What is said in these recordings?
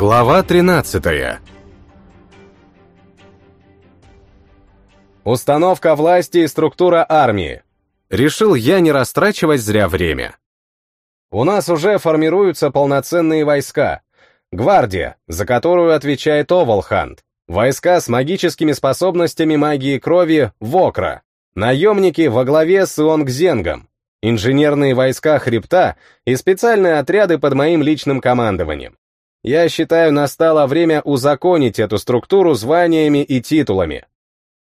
Глава 13 Установка власти и структура армии. Решил я не растрачивать зря время. У нас уже формируются полноценные войска. Гвардия, за которую отвечает Овалхант. Войска с магическими способностями магии крови Вокра. Наемники во главе с Ионгзенгом. Инженерные войска Хребта и специальные отряды под моим личным командованием. Я считаю, настало время узаконить эту структуру званиями и титулами.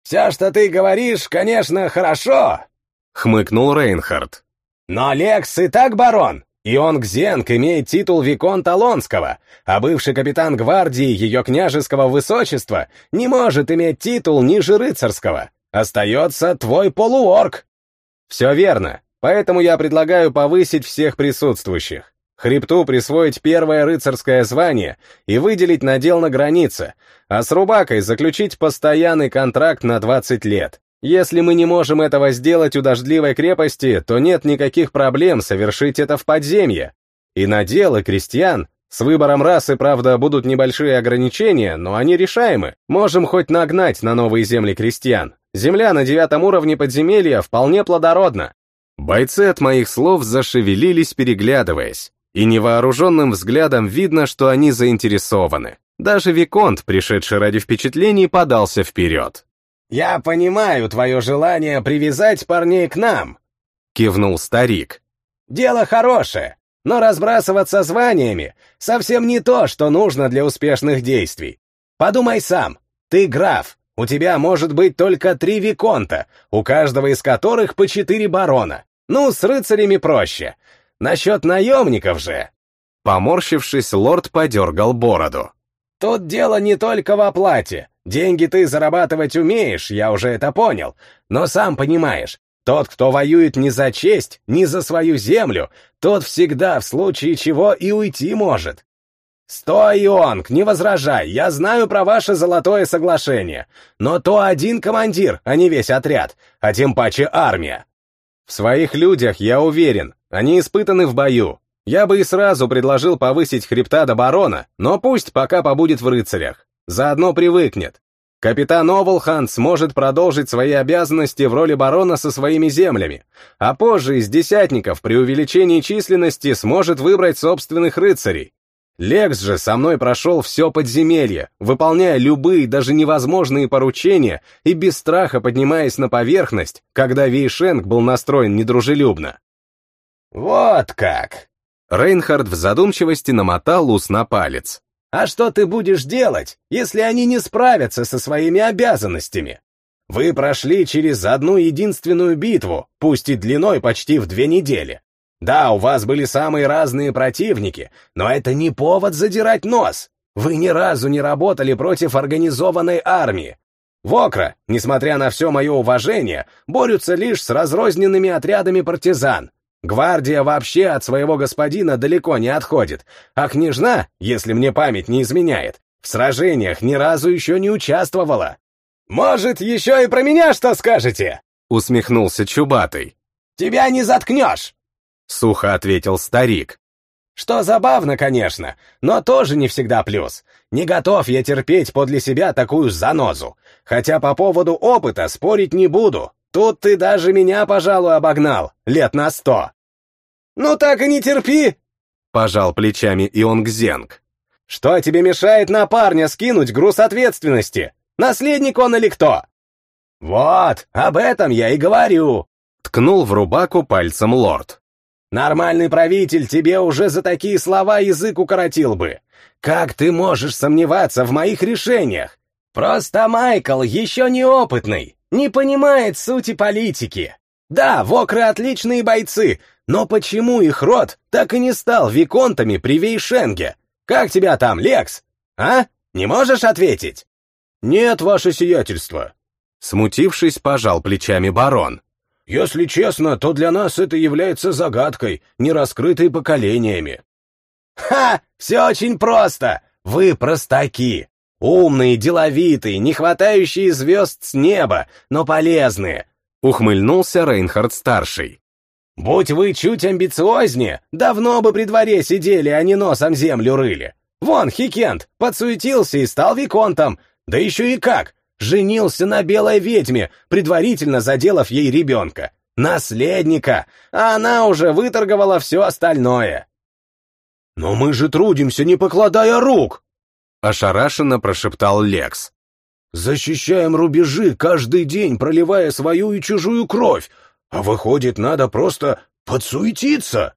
«Все, что ты говоришь, конечно, хорошо», — хмыкнул Рейнхард. «Но Лекс и так барон, и он Гзенг имеет титул Виконта Лонского, а бывший капитан гвардии ее княжеского высочества не может иметь титул ниже рыцарского. Остается твой полуорг». «Все верно, поэтому я предлагаю повысить всех присутствующих. Хребту присвоить первое рыцарское звание и выделить надел на границе, а с Рубакой заключить постоянный контракт на 20 лет. Если мы не можем этого сделать у дождливой крепости, то нет никаких проблем совершить это в подземье. И надел, и крестьян. С выбором расы, правда, будут небольшие ограничения, но они решаемы. Можем хоть нагнать на новые земли крестьян. Земля на девятом уровне подземелья вполне плодородна. Бойцы от моих слов зашевелились, переглядываясь и невооруженным взглядом видно, что они заинтересованы. Даже Виконт, пришедший ради впечатлений, подался вперед. «Я понимаю твое желание привязать парней к нам», — кивнул старик. «Дело хорошее, но разбрасываться званиями совсем не то, что нужно для успешных действий. Подумай сам, ты граф, у тебя может быть только три виконта, у каждого из которых по четыре барона. Ну, с рыцарями проще. Насчет наемников же!» Поморщившись, лорд подергал бороду. «Тут дело не только в оплате. Деньги ты зарабатывать умеешь, я уже это понял. Но сам понимаешь, тот, кто воюет не за честь, не за свою землю, тот всегда в случае чего и уйти может. «Стой, Ионг, не возражай, я знаю про ваше золотое соглашение, но то один командир, а не весь отряд, а тем паче армия». «В своих людях я уверен, они испытаны в бою. Я бы и сразу предложил повысить хребта до барона, но пусть пока побудет в рыцарях. Заодно привыкнет. Капитан Овалхан сможет продолжить свои обязанности в роли барона со своими землями, а позже из десятников при увеличении численности сможет выбрать собственных рыцарей. Лекс же со мной прошел все подземелье, выполняя любые, даже невозможные поручения и без страха поднимаясь на поверхность, когда Вейшенг был настроен недружелюбно. «Вот как!» Рейнхард в задумчивости намотал ус на палец. «А что ты будешь делать, если они не справятся со своими обязанностями? Вы прошли через одну единственную битву, пусть и длиной почти в две недели. Да, у вас были самые разные противники, но это не повод задирать нос. Вы ни разу не работали против организованной армии. Вокра, несмотря на все мое уважение, борются лишь с разрозненными отрядами партизан, Гвардия вообще от своего господина далеко не отходит, а княжна, если мне память не изменяет, в сражениях ни разу еще не участвовала. «Может, еще и про меня что скажете?» — усмехнулся Чубатый. «Тебя не заткнешь!» — сухо ответил старик. «Что забавно, конечно, но тоже не всегда плюс. Не готов я терпеть подле себя такую занозу. Хотя по поводу опыта спорить не буду. Тут ты даже меня, пожалуй, обогнал, лет на сто. Ну так и не терпи, пожал плечами Ионгзенг. Что тебе мешает на парня скинуть груз ответственности? Наследник он или кто? Вот, об этом я и говорю, ткнул в рубаку пальцем лорд. Нормальный правитель тебе уже за такие слова язык укоротил бы. Как ты можешь сомневаться в моих решениях? Просто Майкл еще неопытный не понимает сути политики. Да, вокры отличные бойцы, но почему их род так и не стал виконтами при Вейшенге? Как тебя там, Лекс? А? Не можешь ответить? Нет, ваше сиятельство. Смутившись, пожал плечами барон. Если честно, то для нас это является загадкой, не раскрытой поколениями. Ха! Все очень просто! Вы простаки! Умные, деловитые, не хватающие звезд с неба, но полезные. Ухмыльнулся Рейнхард-старший. Будь вы чуть амбициознее, давно бы при дворе сидели, а не носом землю рыли. Вон, Хикент, подсуетился и стал виконтом. Да еще и как! Женился на белой ведьме, предварительно заделав ей ребенка. Наследника! А она уже выторговала все остальное. «Но мы же трудимся, не покладая рук!» Ошарашенно прошептал Лекс. «Защищаем рубежи, каждый день проливая свою и чужую кровь, а выходит, надо просто подсуетиться!»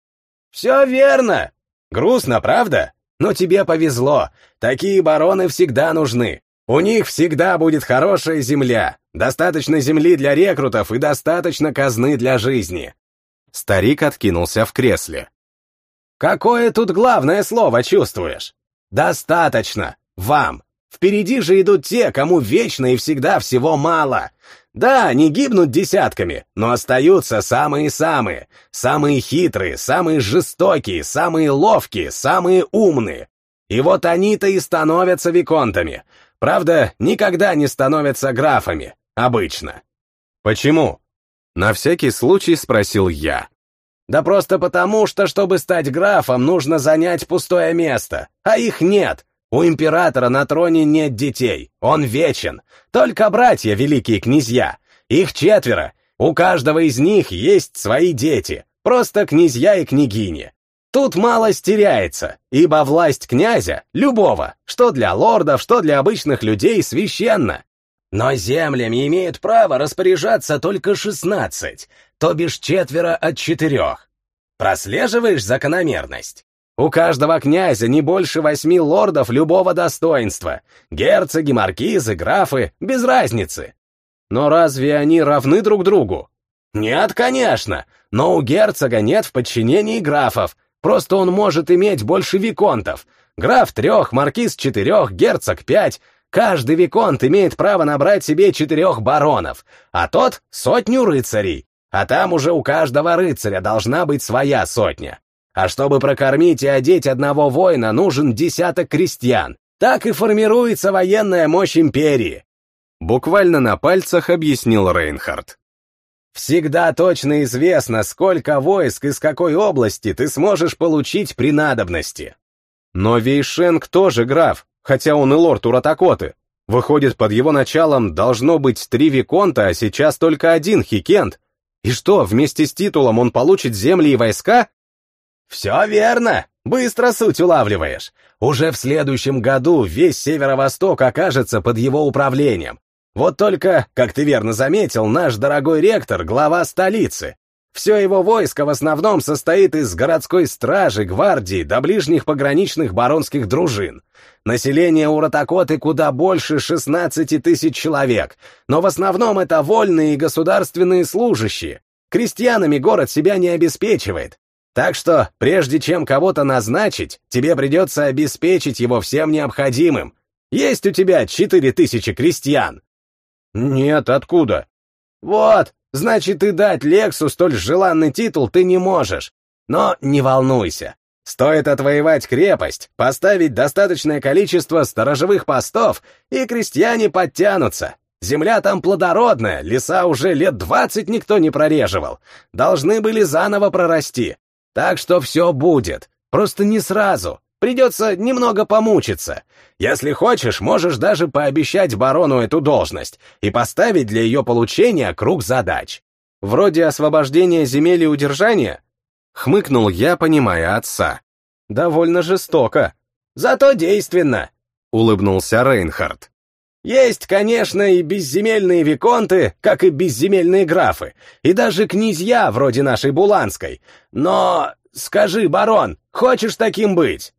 «Все верно! Грустно, правда? Но тебе повезло, такие бароны всегда нужны. У них всегда будет хорошая земля, достаточно земли для рекрутов и достаточно казны для жизни». Старик откинулся в кресле. «Какое тут главное слово чувствуешь? Достаточно. Вам. Впереди же идут те, кому вечно и всегда всего мало. Да, они гибнут десятками, но остаются самые-самые, самые хитрые, самые жестокие, самые ловкие, самые умные. И вот они-то и становятся виконтами. Правда, никогда не становятся графами, обычно. Почему? На всякий случай спросил я. Да просто потому, что чтобы стать графом, нужно занять пустое место, а их нет. У императора на троне нет детей, он вечен. Только братья великие князья. Их четверо. У каждого из них есть свои дети. Просто князья и княгини. Тут мало теряется, ибо власть князя, любого, что для лордов, что для обычных людей, священна. Но землями имеют право распоряжаться только шестнадцать, то бишь четверо от четырех. Прослеживаешь закономерность? У каждого князя не больше восьми лордов любого достоинства. Герцоги, маркизы, графы, без разницы. Но разве они равны друг другу? Нет, конечно, но у герцога нет в подчинении графов, просто он может иметь больше виконтов. Граф трех, маркиз четырех, герцог пять. Каждый виконт имеет право набрать себе четырех баронов, а тот — сотню рыцарей. А там уже у каждого рыцаря должна быть своя сотня. А чтобы прокормить и одеть одного воина, нужен десяток крестьян. Так и формируется военная мощь империи. Буквально на пальцах объяснил Рейнхард. Всегда точно известно, сколько войск из какой области ты сможешь получить при надобности. Но Вейшенг тоже граф, хотя он и лорд Уратакоты. Выходит, под его началом должно быть три виконта, а сейчас только один Хикент. И что, вместе с титулом он получит земли и войска? Все верно, быстро суть улавливаешь. Уже в следующем году весь северо-восток окажется под его управлением. Вот только, как ты верно заметил, наш дорогой ректор — глава столицы. Все его войско в основном состоит из городской стражи, гвардии до ближних пограничных баронских дружин. Население Уратакоты куда больше 16 тысяч человек, но в основном это вольные и государственные служащие. Крестьянами город себя не обеспечивает. Так что, прежде чем кого-то назначить, тебе придется обеспечить его всем необходимым. Есть у тебя 4 тысячи крестьян? Нет, откуда? Вот, Значит, и дать Лексу столь желанный титул ты не можешь. Но не волнуйся. Стоит отвоевать крепость, поставить достаточное количество сторожевых постов, и крестьяне подтянутся. Земля там плодородная, леса уже лет двадцать никто не прореживал. Должны были заново прорасти. Так что все будет. Просто не сразу. Придется немного помучиться. Если хочешь, можешь даже пообещать барону эту должность и поставить для ее получения круг задач. Вроде освобождения земель и удержания? Хмыкнул я, понимая отца. Довольно жестоко. Зато действенно, улыбнулся Рейнхард. Есть, конечно, и безземельные виконты, как и безземельные графы, и даже князья вроде нашей Буланской. Но скажи, барон, хочешь таким быть?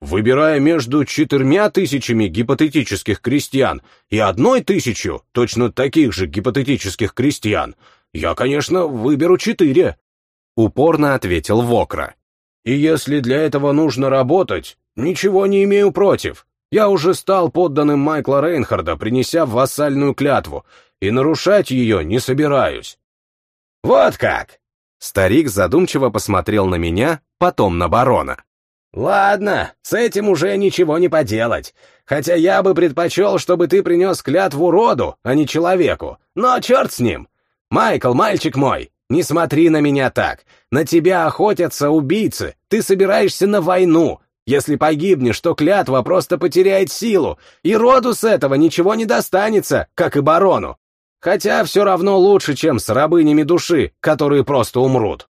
Выбирая между четырьмя тысячами гипотетических крестьян и одной тысячу точно таких же гипотетических крестьян, я, конечно, выберу четыре. Упорно ответил Вокра. И если для этого нужно работать, ничего не имею против. Я уже стал подданным Майкла Рейнхарда, принеся вассальную клятву, и нарушать ее не собираюсь. Вот как! Старик задумчиво посмотрел на меня, потом на барона. «Ладно, с этим уже ничего не поделать. Хотя я бы предпочел, чтобы ты принес клятву роду, а не человеку. Но черт с ним! Майкл, мальчик мой, не смотри на меня так. На тебя охотятся убийцы, ты собираешься на войну. Если погибнешь, то клятва просто потеряет силу, и роду с этого ничего не достанется, как и барону. Хотя все равно лучше, чем с рабынями души, которые просто умрут.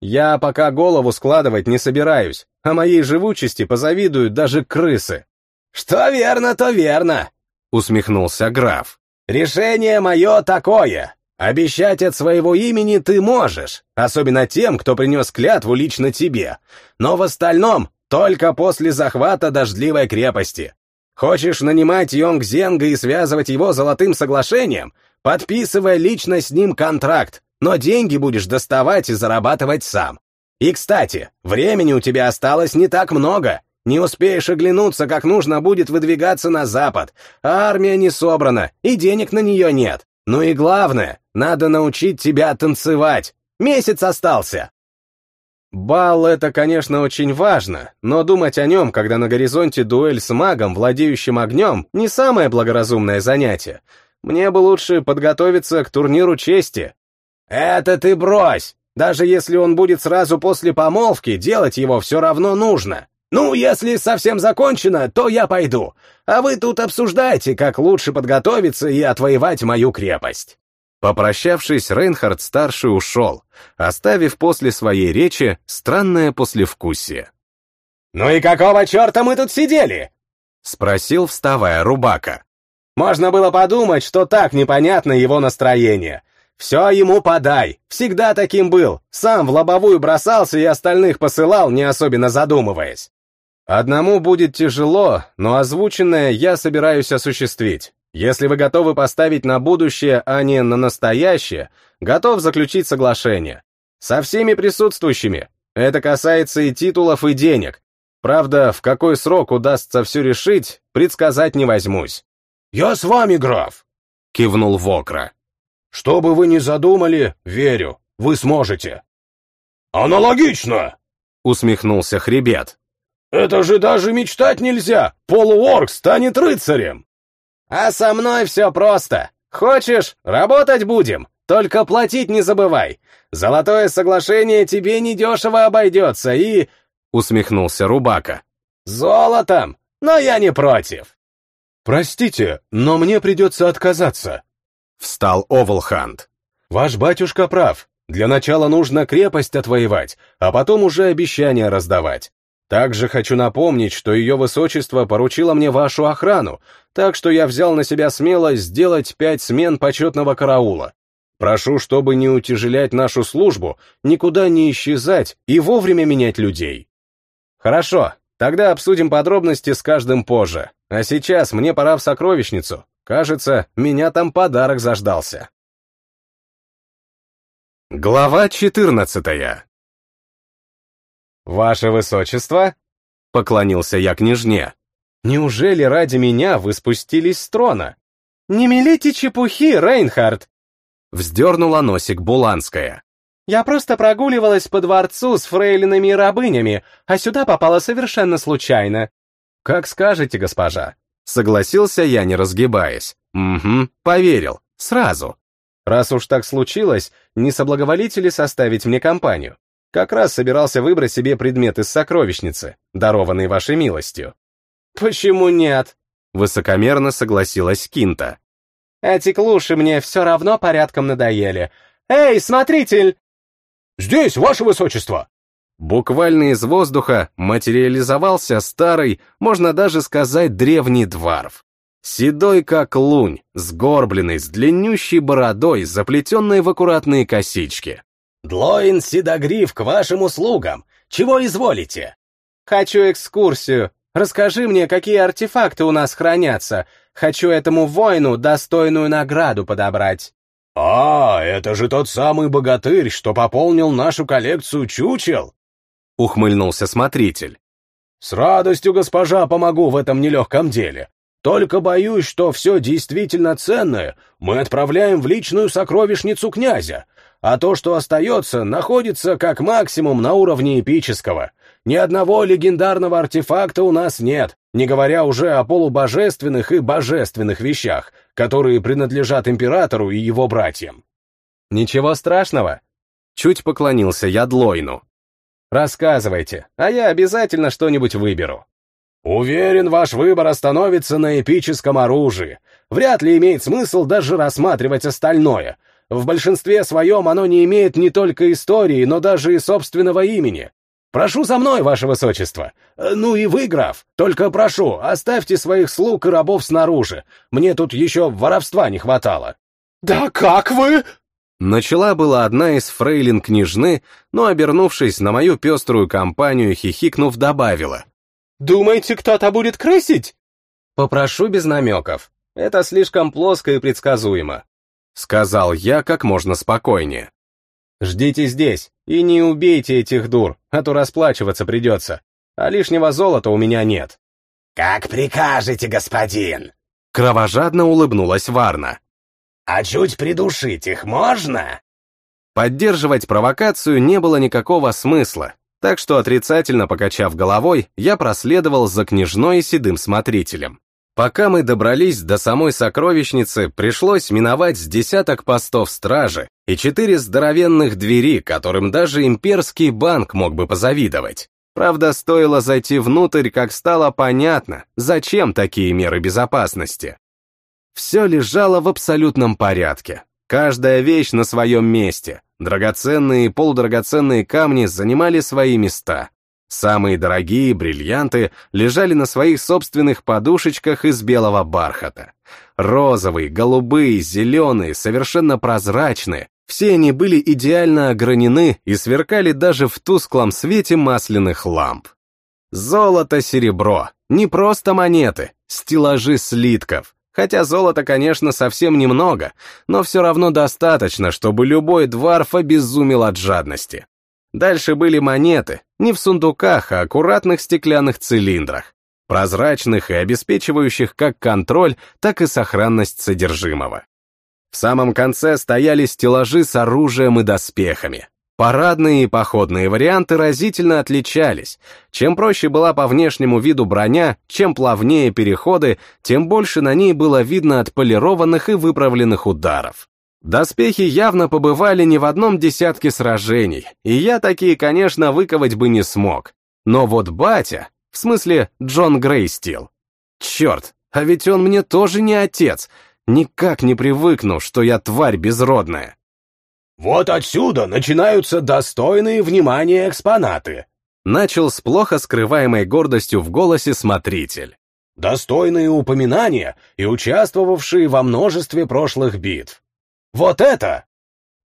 Я пока голову складывать не собираюсь, а моей живучести позавидуют даже крысы. Что верно, то верно, усмехнулся граф. Решение мое такое. Обещать от своего имени ты можешь, особенно тем, кто принес клятву лично тебе. Но в остальном только после захвата дождливой крепости. Хочешь нанимать Йонг Зенга и связывать его золотым соглашением? Подписывай лично с ним контракт, но деньги будешь доставать и зарабатывать сам. И, кстати, времени у тебя осталось не так много. Не успеешь оглянуться, как нужно будет выдвигаться на запад, а армия не собрана, и денег на нее нет. Ну и главное, надо научить тебя танцевать. Месяц остался. Бал — это, конечно, очень важно, но думать о нем, когда на горизонте дуэль с магом, владеющим огнем, не самое благоразумное занятие. Мне бы лучше подготовиться к турниру чести. Это ты брось! Даже если он будет сразу после помолвки, делать его все равно нужно. Ну, если совсем закончено, то я пойду. А вы тут обсуждайте, как лучше подготовиться и отвоевать мою крепость. Попрощавшись, Рейнхард-старший ушел, оставив после своей речи странное послевкусие. «Ну и какого черта мы тут сидели?» — спросил, вставая Рубака. «Можно было подумать, что так непонятно его настроение. Все ему подай, всегда таким был, сам в лобовую бросался и остальных посылал, не особенно задумываясь. Одному будет тяжело, но озвученное я собираюсь осуществить. Если вы готовы поставить на будущее, а не на настоящее, готов заключить соглашение. Со всеми присутствующими. Это касается и титулов, и денег. Правда, в какой срок удастся все решить, предсказать не возьмусь. «Я с вами, граф!» — кивнул Вокра. Что бы вы ни задумали, верю, вы сможете. Аналогично, усмехнулся Хребет. Это же даже мечтать нельзя, полуорг станет рыцарем. А со мной все просто. Хочешь, работать будем, только платить не забывай. Золотое соглашение тебе недешево обойдется и... Усмехнулся Рубака. Золотом, но я не против. Простите, но мне придется отказаться, Встал Овалхант. «Ваш батюшка прав. Для начала нужно крепость отвоевать, а потом уже обещания раздавать. Также хочу напомнить, что ее высочество поручило мне вашу охрану, так что я взял на себя смелость сделать пять смен почетного караула. Прошу, чтобы не утяжелять нашу службу, никуда не исчезать и вовремя менять людей. Хорошо, тогда обсудим подробности с каждым позже. А сейчас мне пора в сокровищницу. Кажется, меня там подарок заждался. Глава четырнадцатая. «Ваше Высочество?» — поклонился я княжне. «Неужели ради меня вы спустились с трона?» «Не мелите чепухи, Рейнхард!» — вздернула носик Буланская. «Я просто прогуливалась по дворцу с фрейлинами и рабынями, а сюда попала совершенно случайно». «Как скажете, госпожа», Согласился я, не разгибаясь. Угу, поверил. Сразу. Раз уж так случилось, не соблаговолите ли составить мне компанию? Как раз собирался выбрать себе предмет из сокровищницы, дарованный вашей милостью. Почему нет? Высокомерно согласилась Кинта. Эти клуши мне все равно порядком надоели. Эй, смотритель! Здесь, ваше высочество! Буквально из воздуха материализовался старый, можно даже сказать, древний дворф. Седой как лунь, сгорбленный, с длиннющей бородой, заплетенной в аккуратные косички. «Длоин Седогриф к вашим услугам! Чего изволите?» «Хочу экскурсию. Расскажи мне, какие артефакты у нас хранятся. Хочу этому воину достойную награду подобрать». «А, это же тот самый богатырь, что пополнил нашу коллекцию чучел!» ухмыльнулся смотритель. «С радостью, госпожа, помогу в этом нелегком деле. Только боюсь, что все действительно ценное мы отправляем в личную сокровищницу князя, а то, что остается, находится как максимум на уровне эпического. Ни одного легендарного артефакта у нас нет, не говоря уже о полубожественных и божественных вещах, которые принадлежат императору и его братьям. Ничего страшного. Чуть поклонился я Длойну. Рассказывайте, а я обязательно что-нибудь выберу. Уверен, ваш выбор остановится на эпическом оружии. Вряд ли имеет смысл даже рассматривать остальное. В большинстве своем оно не имеет не только истории, но даже и собственного имени. Прошу за мной, ваше высочество. Ну и вы, граф, только прошу, оставьте своих слуг и рабов снаружи. Мне тут еще воровства не хватало. Да как вы? Начала была одна из фрейлин княжны, но, обернувшись на мою пеструю компанию, хихикнув, добавила. «Думаете, кто-то будет крысить?» «Попрошу без намеков. Это слишком плоско и предсказуемо», — сказал я как можно спокойнее. «Ждите здесь и не убейте этих дур, а то расплачиваться придется, а лишнего золота у меня нет». «Как прикажете, господин!» Кровожадно улыбнулась Варна. А чуть придушить их можно? Поддерживать провокацию не было никакого смысла, так что, отрицательно покачав головой, я проследовал за княжной и седым смотрителем. Пока мы добрались до самой сокровищницы, пришлось миновать с десяток постов стражи и четыре здоровенных двери, которым даже имперский банк мог бы позавидовать. Правда, стоило зайти внутрь, как стало понятно, зачем такие меры безопасности. Все лежало в абсолютном порядке. Каждая вещь на своем месте. Драгоценные и полудрагоценные камни занимали свои места. Самые дорогие бриллианты лежали на своих собственных подушечках из белого бархата. Розовые, голубые, зеленые, совершенно прозрачные. Все они были идеально огранены и сверкали даже в тусклом свете масляных ламп. Золото, серебро, не просто монеты, стеллажи слитков, Хотя золота, конечно, совсем немного, но все равно достаточно, чтобы любой дворф обезумел от жадности. Дальше были монеты, не в сундуках, а аккуратных стеклянных цилиндрах, прозрачных и обеспечивающих как контроль, так и сохранность содержимого. В самом конце стояли стеллажи с оружием и доспехами. Парадные и походные варианты разительно отличались. Чем проще была по внешнему виду броня, чем плавнее переходы, тем больше на ней было видно отполированных и выправленных ударов. Доспехи явно побывали не в одном десятке сражений, и я такие, конечно, выковать бы не смог. Но вот батя, в смысле Джон Грейстил. Черт, а ведь он мне тоже не отец, никак не привыкну, что я тварь безродная. Вот отсюда начинаются достойные внимания экспонаты. Начал с плохо скрываемой гордостью в голосе смотритель. Достойные упоминания и участвовавшие во множестве прошлых битв. Вот это!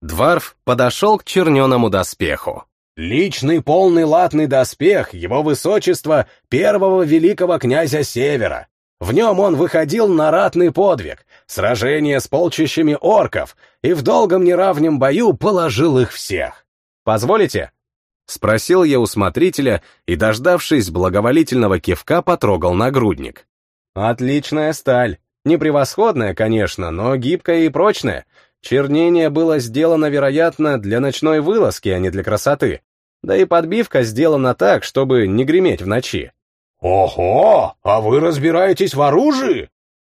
Дварф подошел к черненому доспеху. Личный полный латный доспех его высочества первого великого князя Севера, в нем он выходил на ратный подвиг, сражение с полчищами орков, и в долгом неравнем бою положил их всех. «Позволите?» — спросил я у смотрителя и, дождавшись благоволительного кивка, потрогал нагрудник. «Отличная сталь. Не превосходная, конечно, но гибкая и прочная. Чернение было сделано, вероятно, для ночной вылазки, а не для красоты. Да и подбивка сделана так, чтобы не греметь в ночи. «Ого, а вы разбираетесь в оружии?»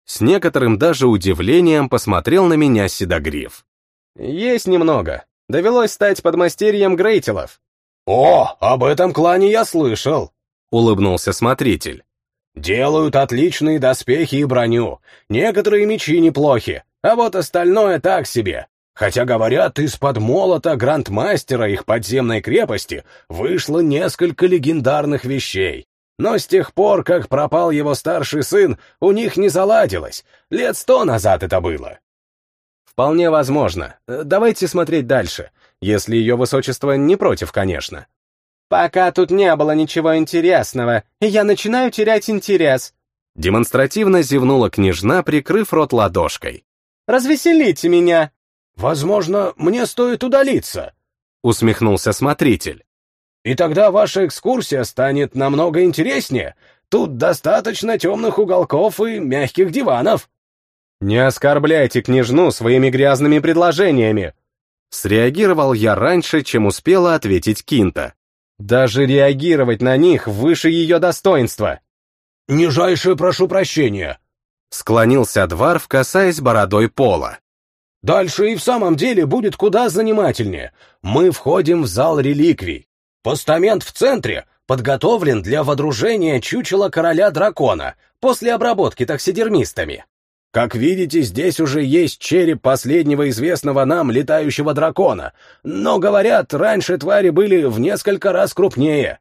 С некоторым даже удивлением посмотрел на меня Седогриф. «Есть немного. Довелось стать подмастерьем Грейтелов». «О, об этом клане я слышал», — улыбнулся смотритель. «Делают отличные доспехи и броню. Некоторые мечи неплохи, а вот остальное так себе. Хотя, говорят, из-под молота грандмастера их подземной крепости вышло несколько легендарных вещей. Но с тех пор, как пропал его старший сын, у них не заладилось. Лет сто назад это было. Вполне возможно. Давайте смотреть дальше, если ее высочество не против, конечно. Пока тут не было ничего интересного, и я начинаю терять интерес. Демонстративно зевнула княжна, прикрыв рот ладошкой. «Развеселите меня!» «Возможно, мне стоит удалиться», — усмехнулся смотритель. И тогда ваша экскурсия станет намного интереснее. Тут достаточно темных уголков и мягких диванов». «Не оскорбляйте княжну своими грязными предложениями!» Среагировал я раньше, чем успела ответить Кинта. «Даже реагировать на них выше ее достоинства!» «Нижайше прошу прощения!» Склонился Дварф, касаясь бородой пола. «Дальше и в самом деле будет куда занимательнее. Мы входим в зал реликвий. Постамент в центре подготовлен для водружения чучела короля дракона после обработки таксидермистами. Как видите, здесь уже есть череп последнего известного нам летающего дракона, но, говорят, раньше твари были в несколько раз крупнее.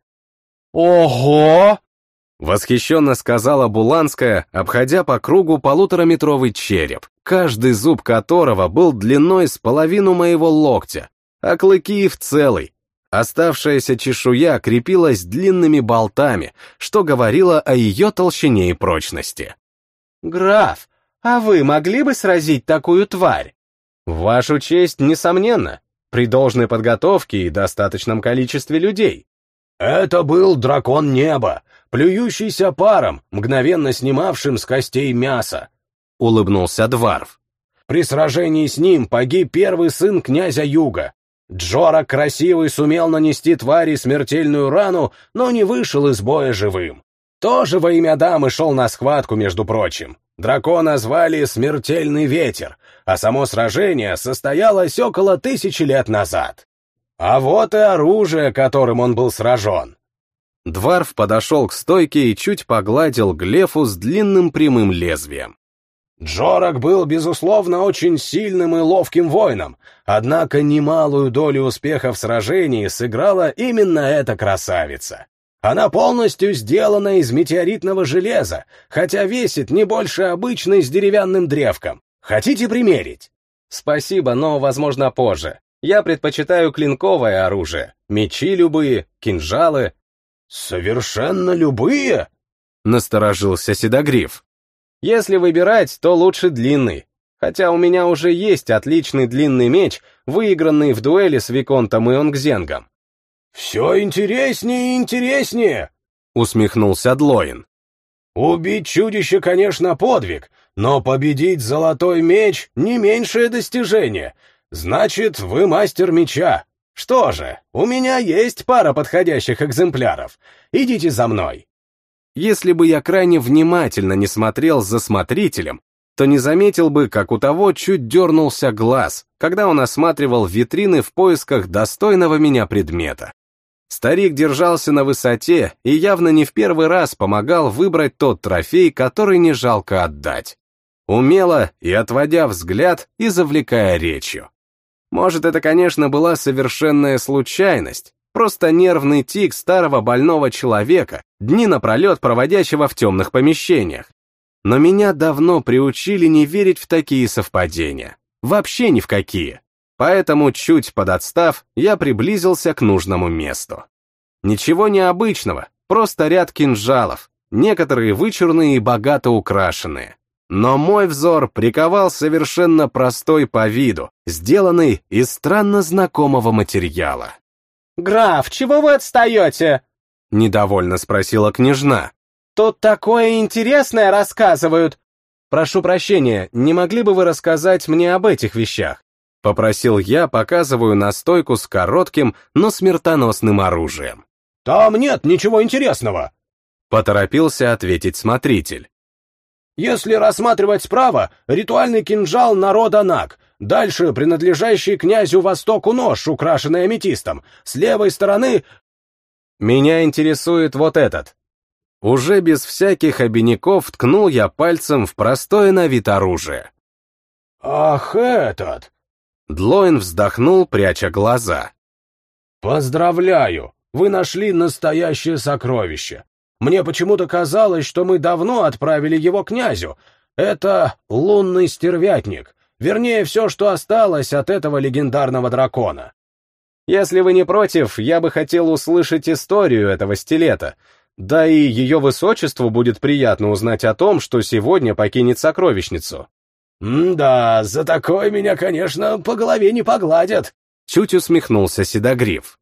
«Ого!» — восхищенно сказала Буланская, обходя по кругу полутораметровый череп, каждый зуб которого был длиной с половину моего локтя, а клыки в целый. Оставшаяся чешуя крепилась длинными болтами, что говорило о ее толщине и прочности. «Граф, а вы могли бы сразить такую тварь? Вашу честь, несомненно, при должной подготовке и достаточном количестве людей. Это был дракон неба, плюющийся паром, мгновенно снимавшим с костей мясо. Улыбнулся Дварф. При сражении с ним погиб первый сын князя Юга. Джора Красивый сумел нанести твари смертельную рану, но не вышел из боя живым. Тоже во имя дамы шел на схватку, между прочим. Дракона звали Смертельный Ветер, а само сражение состоялось около тысячи лет назад. А вот и оружие, которым он был сражен. Дварф подошел к стойке и чуть погладил глефу с длинным прямым лезвием. Джорак был, безусловно, очень сильным и ловким воином, однако немалую долю успеха в сражении сыграла именно эта красавица. Она полностью сделана из метеоритного железа, хотя весит не больше обычной с деревянным древком. Хотите примерить? Спасибо, но, возможно, позже. Я предпочитаю клинковое оружие, мечи любые, кинжалы. Совершенно любые? Насторожился Седогриф. Если выбирать, то лучше длинный. Хотя у меня уже есть отличный длинный меч, выигранный в дуэли с Виконтом и Онгзенгом. «Все интереснее и интереснее!» — усмехнулся Длоин. «Убить чудище, конечно, подвиг, но победить золотой меч — не меньшее достижение. Значит, вы мастер меча. Что же, у меня есть пара подходящих экземпляров. Идите за мной». Если бы я крайне внимательно не смотрел за смотрителем, то не заметил бы, как у того чуть дернулся глаз, когда он осматривал витрины в поисках достойного меня предмета. Старик держался на высоте и явно не в первый раз помогал выбрать тот трофей, который не жалко отдать. Умело и отводя взгляд и завлекая речью. Может, это, конечно, была совершенная случайность, просто нервный тик старого больного человека, дни напролет проводящего в темных помещениях. Но меня давно приучили не верить в такие совпадения. Вообще ни в какие. Поэтому, чуть подотстав, я приблизился к нужному месту. Ничего необычного, просто ряд кинжалов, некоторые вычурные и богато украшенные. Но мой взор приковал совершенно простой по виду, сделанный из странно знакомого материала. «Граф, чего вы отстаете?» — недовольно спросила княжна. «Тут такое интересное рассказывают!» «Прошу прощения, не могли бы вы рассказать мне об этих вещах?» Попросил я, показываю на стойку с коротким, но смертоносным оружием. «Там нет ничего интересного!» Поторопился ответить смотритель. «Если рассматривать справа, ритуальный кинжал народа Наг, дальше принадлежащий князю Востоку нож, украшенный аметистом, с левой стороны...» «Меня интересует вот этот». Уже без всяких обиняков ткнул я пальцем в простое на вид оружие. «Ах, этот!» Длоин вздохнул, пряча глаза. «Поздравляю! Вы нашли настоящее сокровище. Мне почему-то казалось, что мы давно отправили его князю. Это лунный стервятник. Вернее, все, что осталось от этого легендарного дракона. Если вы не против, я бы хотел услышать историю этого стилета. Да и ее высочеству будет приятно узнать о том, что сегодня покинет сокровищницу. «Да, за такое меня, конечно, по голове не погладят», — чуть усмехнулся Седогриф.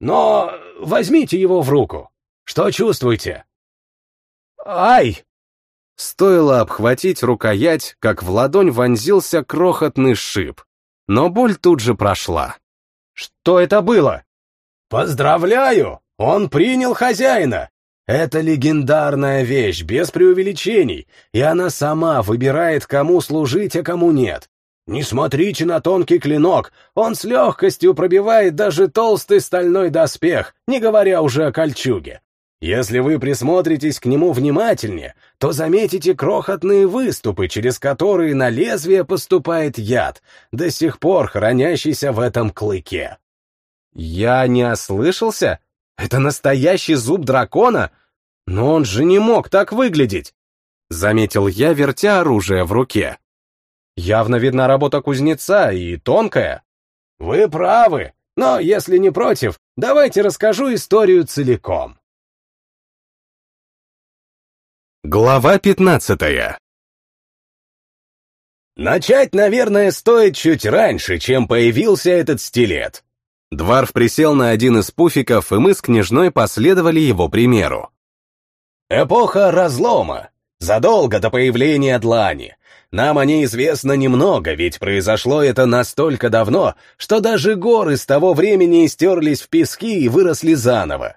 «Но возьмите его в руку. Что чувствуете?» «Ай!» Стоило обхватить рукоять, как в ладонь вонзился крохотный шип. Но боль тут же прошла. «Что это было?» «Поздравляю! Он принял хозяина! Это легендарная вещь, без преувеличений, и она сама выбирает, кому служить, а кому нет. Не смотрите на тонкий клинок, он с легкостью пробивает даже толстый стальной доспех, не говоря уже о кольчуге. Если вы присмотритесь к нему внимательнее, то заметите крохотные выступы, через которые на лезвие поступает яд, до сих пор хранящийся в этом клыке. Я не ослышался? Это настоящий зуб дракона? Но он же не мог так выглядеть. Заметил я, вертя оружие в руке. Явно видна работа кузнеца и тонкая. Вы правы, но если не против, давайте расскажу историю целиком. Глава пятнадцатая Начать, наверное, стоит чуть раньше, чем появился этот стилет. Дварф присел на один из пуфиков, и мы с княжной последовали его примеру. Эпоха разлома. Задолго до появления длани. Нам о ней известно немного, ведь произошло это настолько давно, что даже горы с того времени стерлись в пески и выросли заново.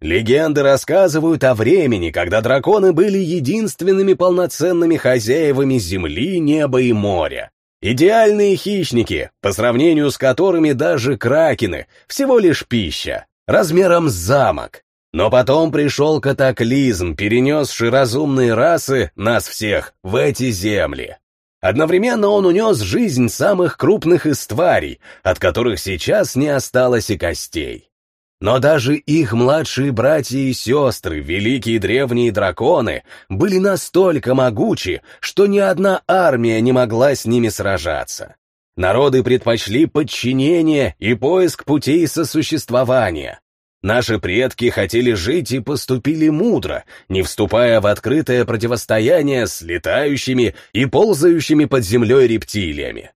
Легенды рассказывают о времени, когда драконы были единственными полноценными хозяевами земли, неба и моря. Идеальные хищники, по сравнению с которыми даже кракены, всего лишь пища, размером с замок. Но потом пришел катаклизм, перенесший разумные расы, нас всех, в эти земли. Одновременно он унес жизнь самых крупных из тварей, от которых сейчас не осталось и костей. Но даже их младшие братья и сестры, великие древние драконы, были настолько могучи, что ни одна армия не могла с ними сражаться. Народы предпочли подчинение и поиск путей сосуществования, Наши предки хотели жить и поступили мудро, не вступая в открытое противостояние с летающими и ползающими под землей рептилиями.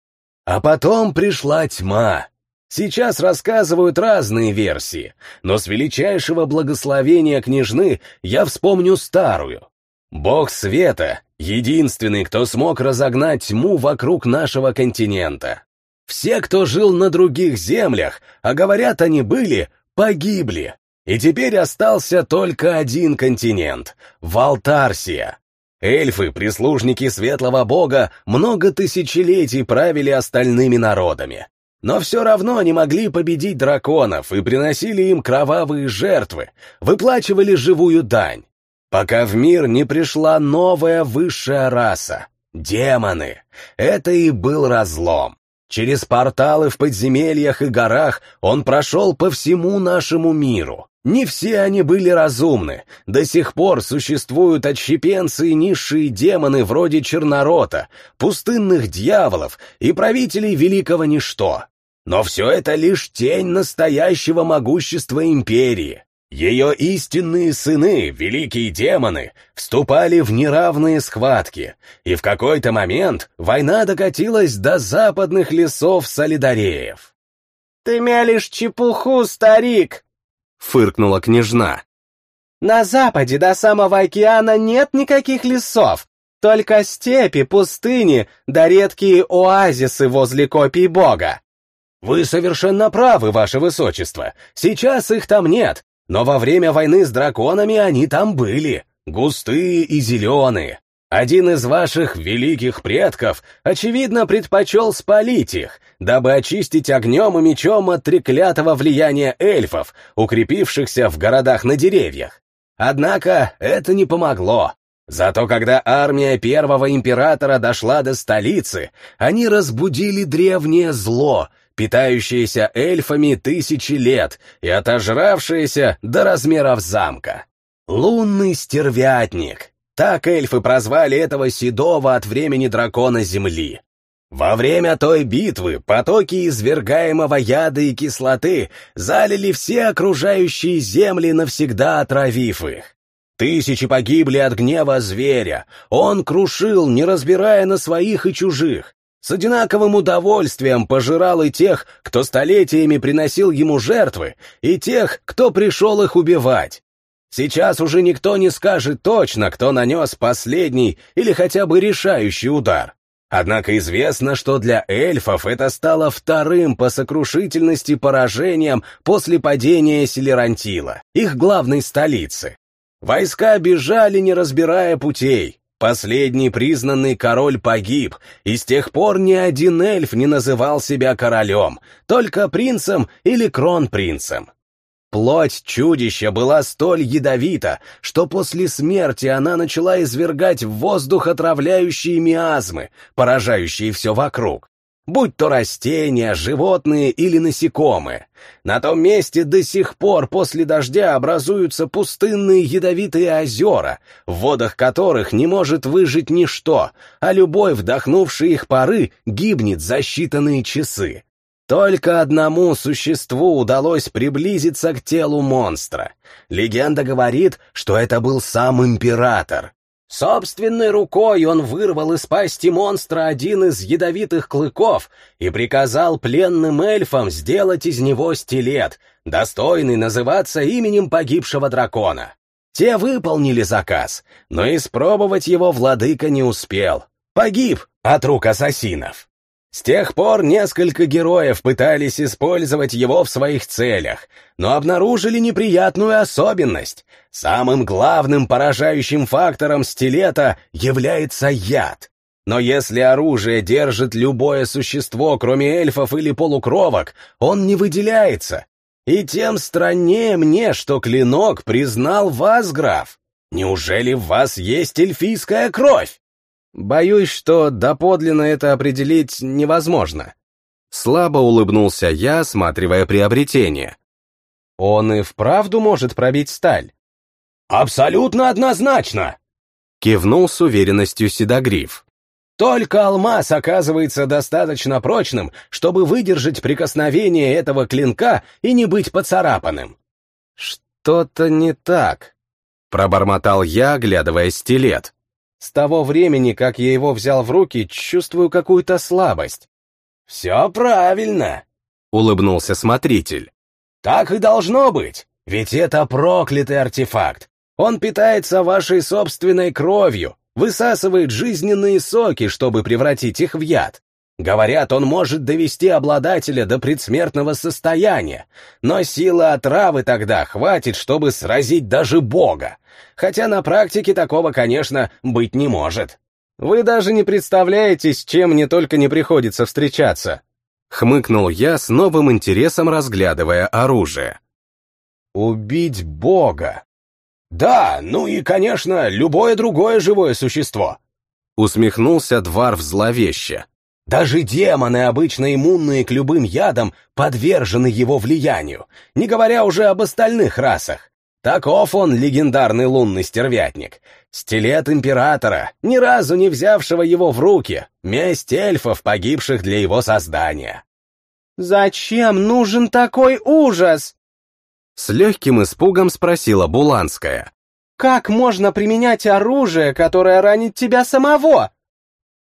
А потом пришла тьма. Сейчас рассказывают разные версии, но с величайшего благословения княжны я вспомню старую. Бог света — единственный, кто смог разогнать тьму вокруг нашего континента. Все, кто жил на других землях, а говорят они были, погибли, и теперь остался только один континент — Валтарсия. Эльфы, прислужники светлого бога, много тысячелетий правили остальными народами. Но все равно не могли победить драконов и приносили им кровавые жертвы, выплачивали живую дань. Пока в мир не пришла новая высшая раса — демоны. Это и был разлом. Через порталы в подземельях и горах он прошел по всему нашему миру. Не все они были разумны. До сих пор существуют отщепенцы и низшие демоны вроде Чернорота, пустынных дьяволов и правителей Великого Ничто. Но все это лишь тень настоящего могущества Империи. Ее истинные сыны, великие демоны, вступали в неравные схватки, и в какой-то момент война докатилась до западных лесов солидареев. «Ты мялишь чепуху, старик!» — фыркнула княжна. «На западе до самого океана нет никаких лесов, только степи, пустыни да редкие оазисы возле копий бога». «Вы совершенно правы, ваше высочество, сейчас их там нет, но во время войны с драконами они там были, густые и зеленые. Один из ваших великих предков, очевидно, предпочел спалить их, дабы очистить огнем и мечом от треклятого влияния эльфов, укрепившихся в городах на деревьях. Однако это не помогло. Зато когда армия первого императора дошла до столицы, они разбудили древнее зло — питающиеся эльфами тысячи лет и отожравшиеся до размеров замка. Лунный стервятник. Так эльфы прозвали этого седого от времени дракона Земли. Во время той битвы потоки извергаемого яда и кислоты залили все окружающие земли, навсегда отравив их. Тысячи погибли от гнева зверя, он крушил, не разбирая на своих и чужих, с одинаковым удовольствием пожирал и тех, кто столетиями приносил ему жертвы, и тех, кто пришел их убивать. Сейчас уже никто не скажет точно, кто нанес последний или хотя бы решающий удар. Однако известно, что для эльфов это стало вторым по сокрушительности поражением после падения Селерантила, их главной столицы. Войска бежали, не разбирая путей, последний признанный король погиб, и с тех пор ни один эльф не называл себя королем, только принцем или кронпринцем. Плоть чудища была столь ядовита, что после смерти она начала извергать в воздух отравляющие миазмы, поражающие все вокруг. Будь то растения, животные или насекомые. На том месте до сих пор после дождя образуются пустынные ядовитые озера, в водах которых не может выжить ничто, а любой вдохнувший их пары гибнет за считанные часы. Только одному существу удалось приблизиться к телу монстра. Легенда говорит, что это был сам император. Собственной рукой он вырвал из пасти монстра один из ядовитых клыков и приказал пленным эльфам сделать из него стилет, достойный называться именем погибшего дракона. Те выполнили заказ, но испробовать его владыка не успел. Погиб от рук ассасинов. С тех пор несколько героев пытались использовать его в своих целях, но обнаружили неприятную особенность. Самым главным поражающим фактором стилета является яд. Но если оружие держит любое существо, кроме эльфов или полукровок, он не выделяется. И тем страннее мне, что клинок признал вас, граф. Неужели в вас есть эльфийская кровь? Боюсь, что доподлинно это определить невозможно. Слабо улыбнулся я, осматривая приобретение. Он и вправду может пробить сталь. Абсолютно однозначно! Кивнул с уверенностью Седогриф. Только алмаз оказывается достаточно прочным, чтобы выдержать прикосновение этого клинка и не быть поцарапанным. Что-то не так, пробормотал я, оглядывая стилет. С того времени, как я его взял в руки, чувствую какую-то слабость. «Все правильно», — улыбнулся смотритель. «Так и должно быть, ведь это проклятый артефакт. Он питается вашей собственной кровью, высасывает жизненные соки, чтобы превратить их в яд. Говорят, он может довести обладателя до предсмертного состояния, но силы отравы тогда хватит, чтобы сразить даже Бога. Хотя на практике такого, конечно, быть не может. Вы даже не представляете, с чем мне только не приходится встречаться. Хмыкнул я с новым интересом, разглядывая оружие. Убить Бога. Да, ну и, конечно, любое другое живое существо. Усмехнулся Дварф зловеще. Даже демоны, обычно иммунные к любым ядам, подвержены его влиянию, не говоря уже об остальных расах. Таков он, легендарный лунный стервятник. Стилет императора, ни разу не взявшего его в руки, месть эльфов, погибших для его создания. «Зачем нужен такой ужас?» С легким испугом спросила Буланская. «Как можно применять оружие, которое ранит тебя самого?»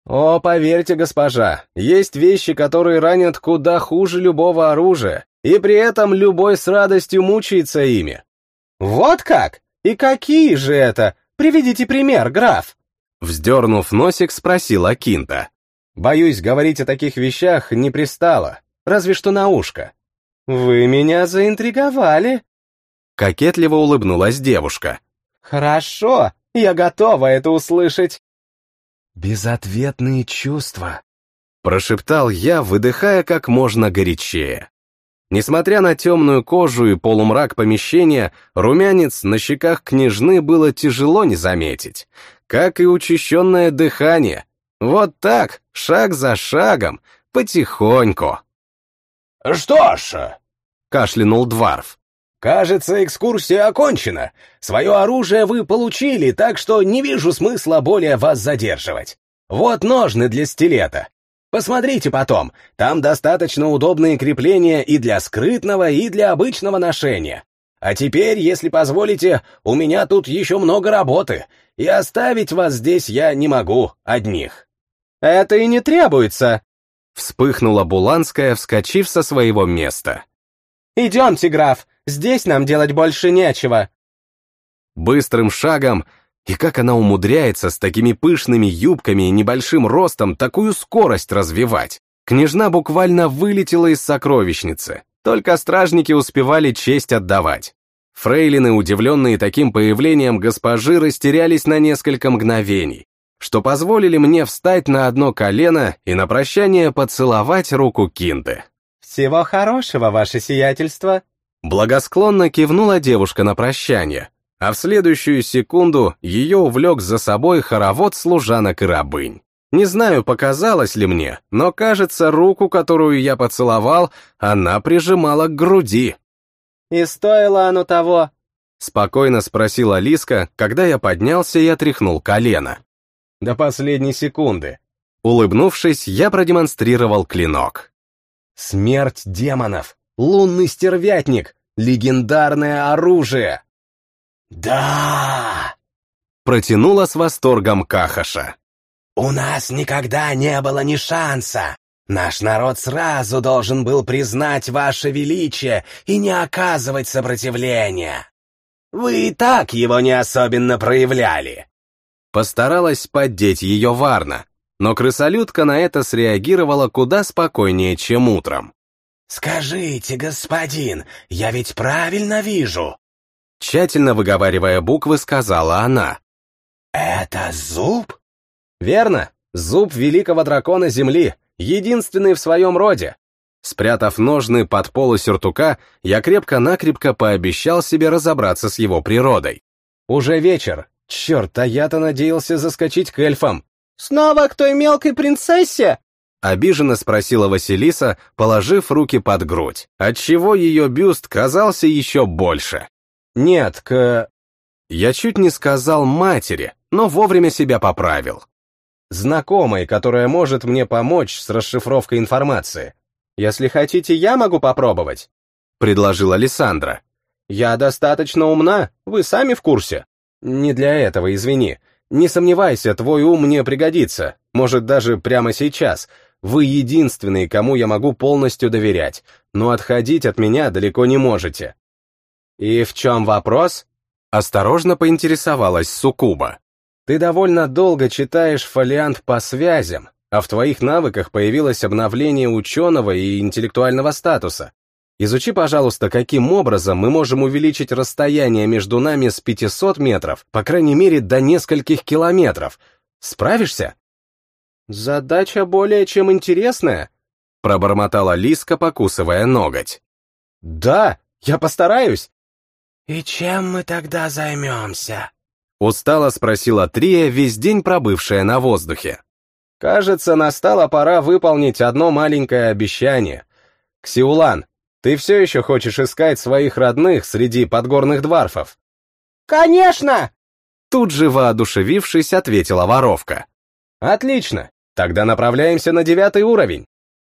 О, поверьте, госпожа, есть вещи, которые ранят куда хуже любого оружия, и при этом любой с радостью мучается ими. Вот как? И какие же это? Приведите пример, граф. Вздернув носик, спросил Акинта. Боюсь, говорить о таких вещах не пристало, разве что на ушко. Вы меня заинтриговали. Кокетливо улыбнулась девушка. Хорошо, я готова это услышать. «Безответные чувства», — прошептал я, выдыхая как можно горячее. Несмотря на темную кожу и полумрак помещения, румянец на щеках княжны было тяжело не заметить, как и учащенное дыхание. Вот так, шаг за шагом, потихоньку. «Что ж», — кашлянул Дварф, «Кажется, экскурсия окончена. Свое оружие вы получили, так что не вижу смысла более вас задерживать. Вот ножны для стилета. Посмотрите потом, там достаточно удобные крепления и для скрытного, и для обычного ношения. А теперь, если позволите, у меня тут еще много работы, и оставить вас здесь я не могу, одних». «Это и не требуется», — вспыхнула Буланская, вскочив со своего места. «Идемте, граф, здесь нам делать больше нечего». Быстрым шагом, и как она умудряется с такими пышными юбками и небольшим ростом такую скорость развивать. Княжна буквально вылетела из сокровищницы, только стражники успевали честь отдавать. Фрейлины, удивленные таким появлением госпожи, растерялись на несколько мгновений. что позволили мне встать на одно колено и на прощание поцеловать руку Кинты. «Всего хорошего, ваше сиятельство!» Благосклонно кивнула девушка на прощание, а в следующую секунду ее увлек за собой хоровод служанок и рабынь. Не знаю, показалось ли мне, но, кажется, руку, которую я поцеловал, она прижимала к груди. «И стоило оно того?» Спокойно спросила Лиска, когда я поднялся и отряхнул колено. До последней секунды. Улыбнувшись, я продемонстрировал клинок. Смерть демонов! Лунный стервятник! Легендарное оружие! «Да!» Протянула с восторгом Кахаша. «У нас никогда не было ни шанса. Наш народ сразу должен был признать ваше величие и не оказывать сопротивления. Вы и так его не особенно проявляли». Постаралась поддеть ее Варна, но крысолютка на это среагировала куда спокойнее, чем утром. «Скажите, господин, я ведь правильно вижу?» Тщательно выговаривая буквы, сказала она. «Это зуб?» «Верно, зуб великого дракона Земли, единственный в своем роде». Спрятав ножны под полу сюртука, я крепко-накрепко пообещал себе разобраться с его природой. «Уже вечер. Черт, а я-то надеялся заскочить к эльфам». «Снова к той мелкой принцессе?» Обиженно спросила Василиса, положив руки под грудь, отчего ее бюст казался еще больше. «Нет, к...» Я чуть не сказал матери, но вовремя себя поправил. Знакомой, которая может мне помочь с расшифровкой информации. Если хотите, я могу попробовать», — предложила Александра. «Я достаточно умна, вы сами в курсе». «Не для этого, извини. Не сомневайся, твой ум мне пригодится, может, даже прямо сейчас. Вы единственный, кому я могу полностью доверять, но отходить от меня далеко не можете». «И в чем вопрос?» Осторожно поинтересовалась Сукуба. «Ты довольно долго читаешь фолиант по связям, а в твоих навыках появилось обновление ученого и интеллектуального статуса. Изучи, пожалуйста, каким образом мы можем увеличить расстояние между нами с 500 метров, по крайней мере, до нескольких километров. Справишься? Задача более чем интересная, пробормотала Лиска, покусывая ноготь. Да, я постараюсь. «И чем мы тогда займемся?» Устало спросила Трия, весь день пробывшая на воздухе. Кажется, настала пора выполнить одно маленькое обещание. Ксиулан, ты все еще хочешь искать своих родных среди подгорных дварфов? «Конечно!» Тут же воодушевившись, ответила воровка. Отлично, тогда направляемся на девятый уровень.